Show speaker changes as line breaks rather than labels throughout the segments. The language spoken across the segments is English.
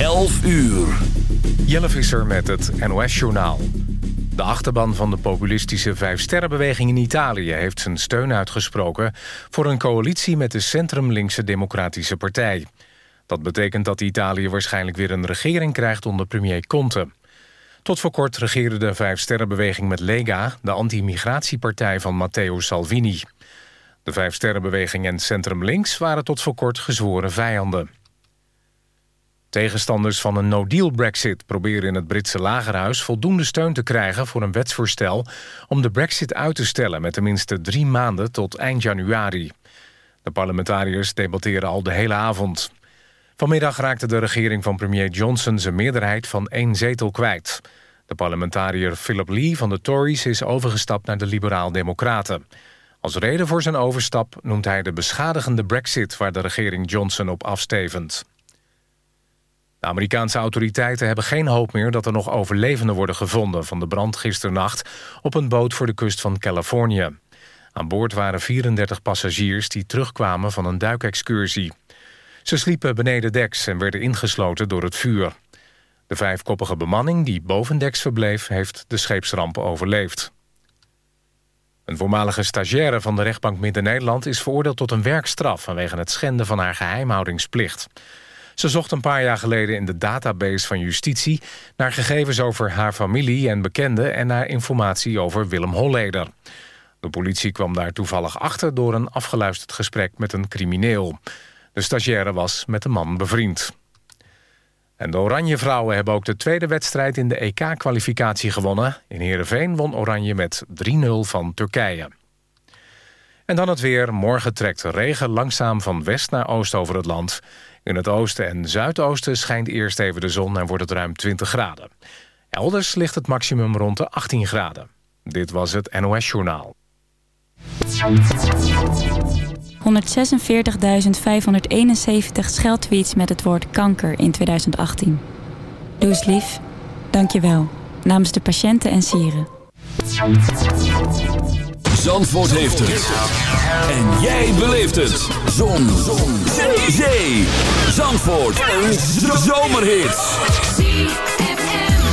11 uur.
Jelle Visser met het NOS-journaal. De achterban van de populistische Vijfsterrenbeweging in Italië... heeft zijn steun uitgesproken voor een coalitie met de centrum-linkse Democratische Partij. Dat betekent dat Italië waarschijnlijk weer een regering krijgt onder premier Conte. Tot voor kort regeerde de Vijfsterrenbeweging met Lega... de anti-migratiepartij van Matteo Salvini. De Vijfsterrenbeweging en Centrum Links waren tot voor kort gezworen vijanden. Tegenstanders van een no-deal brexit proberen in het Britse lagerhuis... voldoende steun te krijgen voor een wetsvoorstel... om de brexit uit te stellen met tenminste drie maanden tot eind januari. De parlementariërs debatteren al de hele avond. Vanmiddag raakte de regering van premier Johnson zijn meerderheid van één zetel kwijt. De parlementariër Philip Lee van de Tories is overgestapt naar de Liberaal-Democraten. Als reden voor zijn overstap noemt hij de beschadigende brexit... waar de regering Johnson op afstevend. De Amerikaanse autoriteiten hebben geen hoop meer... dat er nog overlevenden worden gevonden van de brand gisternacht... op een boot voor de kust van Californië. Aan boord waren 34 passagiers die terugkwamen van een duikexcursie. Ze sliepen beneden deks en werden ingesloten door het vuur. De vijfkoppige bemanning die bovendeks verbleef... heeft de scheepsramp overleefd. Een voormalige stagiaire van de rechtbank Midden-Nederland... is veroordeeld tot een werkstraf vanwege het schenden van haar geheimhoudingsplicht. Ze zocht een paar jaar geleden in de database van justitie... naar gegevens over haar familie en bekenden... en naar informatie over Willem Holleder. De politie kwam daar toevallig achter... door een afgeluisterd gesprek met een crimineel. De stagiaire was met de man bevriend. En de Oranje Vrouwen hebben ook de tweede wedstrijd in de EK-kwalificatie gewonnen. In Heerenveen won Oranje met 3-0 van Turkije. En dan het weer. Morgen trekt regen langzaam van west naar oost over het land. In het oosten en zuidoosten schijnt eerst even de zon en wordt het ruim 20 graden. Elders ligt het maximum rond de 18 graden. Dit was het NOS Journaal.
146.571 scheldtweets met het woord kanker in 2018. Doe lief. Dank je wel. Namens de patiënten en sieren.
Zandvoort heeft het. En jij beleeft het. Zon. Zon. Zee. Zandvoort. Een zomerhit.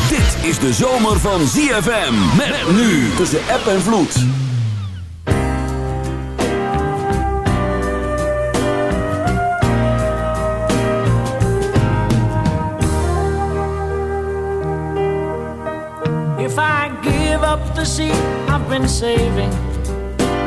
Dit is de zomer van ZFM. Met nu tussen app en vloed.
If I give up the seat I've been saving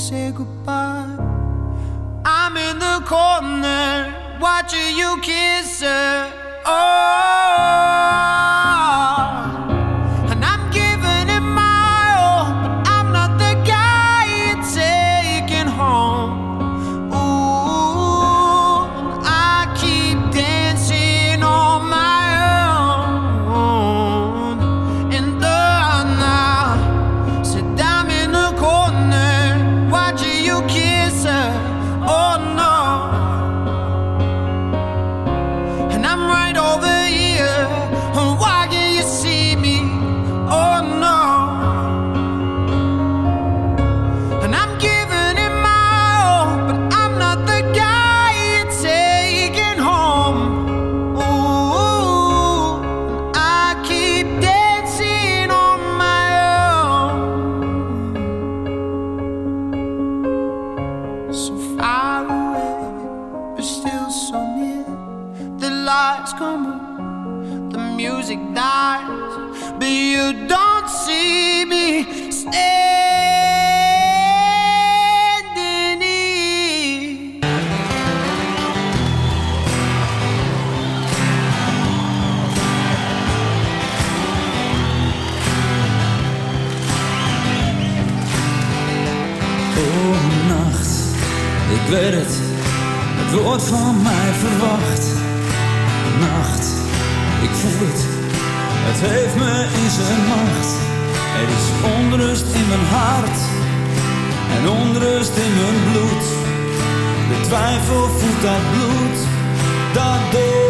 say goodbye. I'm in the corner watching you kiss her. Oh.
twijfel voelt dat bloed dat door.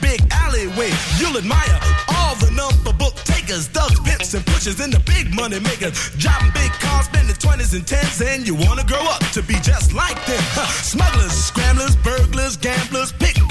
big alleyway. You'll admire all the number book takers, thugs, pimps, and pushers, and the big money makers. Driving big cars, spending 20s and 10s, and you wanna grow up to be just like them. Smugglers, scramblers, burglars gamblers, gamblers,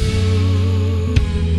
Just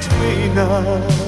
最难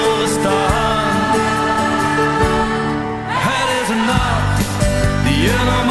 Je